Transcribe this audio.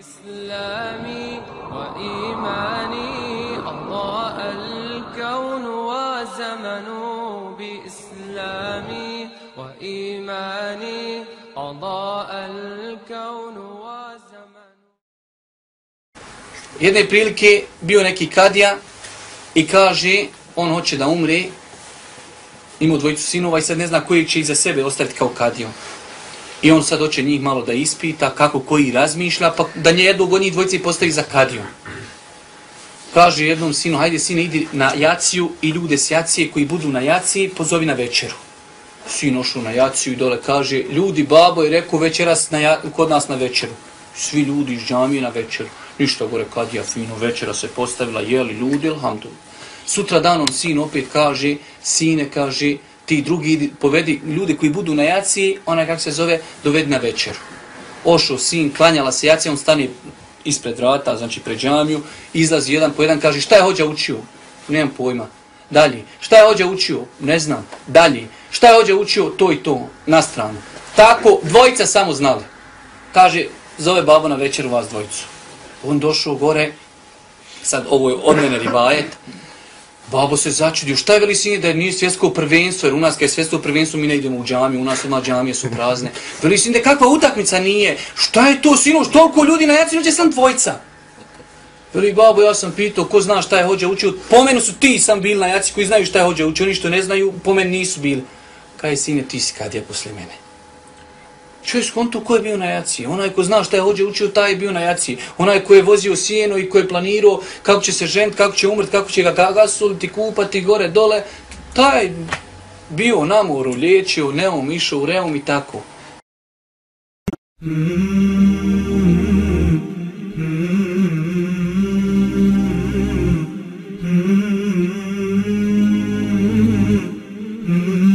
إسلامي وإيماني أضاء الكون وزمن بإسلامي وإيماني أضاء الكون وزمن Jedne prilike bio neki kadija i kaže on hoće da umre, ima dvojicu sinova i sad ne zna koji će iza sebe ostaviti kao kadijom. I on sad hoće njih malo da ispita kako koji razmišlja, pa da nje od njih dvojci postavi za kadiju. Kaže jednom sinu, hajde sine, idi na jaciju i ljude s jacije koji budu na jaciji, pozovi na večeru. Sin ošao na jaciju i dole kaže, ljudi, babo je rekao večeras na, kod nas na večeru. Svi ljudi iz džamije na večeru. Ništa gore, kadija fino, večera se postavila, jeli ljudi, alhamdulillah. Sutra danom sin opet kaže, sine kaže, ti drugi povedi ljude koji budu na jaciji, ona kako se zove, dovedi na večeru. Ošo, sin, klanjala se jacija, on stani ispred vrata, znači pred džamiju, izlazi jedan po jedan, kaže šta je hođa učio? Nemam pojma. Dalje. Šta je hođa učio? Ne znam. Dalje. Šta je hođa učio? To i to. Na stranu. Tako, dvojica samo znali. Kaže, zove babo na večeru vas dvojicu. On došao gore, sad ovo je od mene ribajet, Babo se začudio, šta je veli sinje da je nije svjetsko prvenstvo, jer u nas kad je svjetsko prvenstvo mi ne idemo u džamiju, u nas odmah džamije su prazne. Veli sinje da kakva utakmica nije, šta je to sinoš, toliko ljudi na jaci, noće sam dvojca. Veli babo, ja sam pitao, ko zna šta je hođa učio, pomenu su ti sam bili na jaci koji znaju šta je hođa učio, oni što ne znaju, pomen nisu bili. Kaj je sinje, ti si kad je posle mene. Čovjek skonto ko je bio na jaci. Onaj ko zna šta je hođe učio, taj je bio na jaci. Onaj ko je vozio sjeno i ko je planirao kako će se žent, kako će umrt, kako će ga gasuliti, kupati gore, dole. Taj bio na moru, liječio, neom, išao u reum i tako. Mm-hmm. mm-hmm. mm-hmm.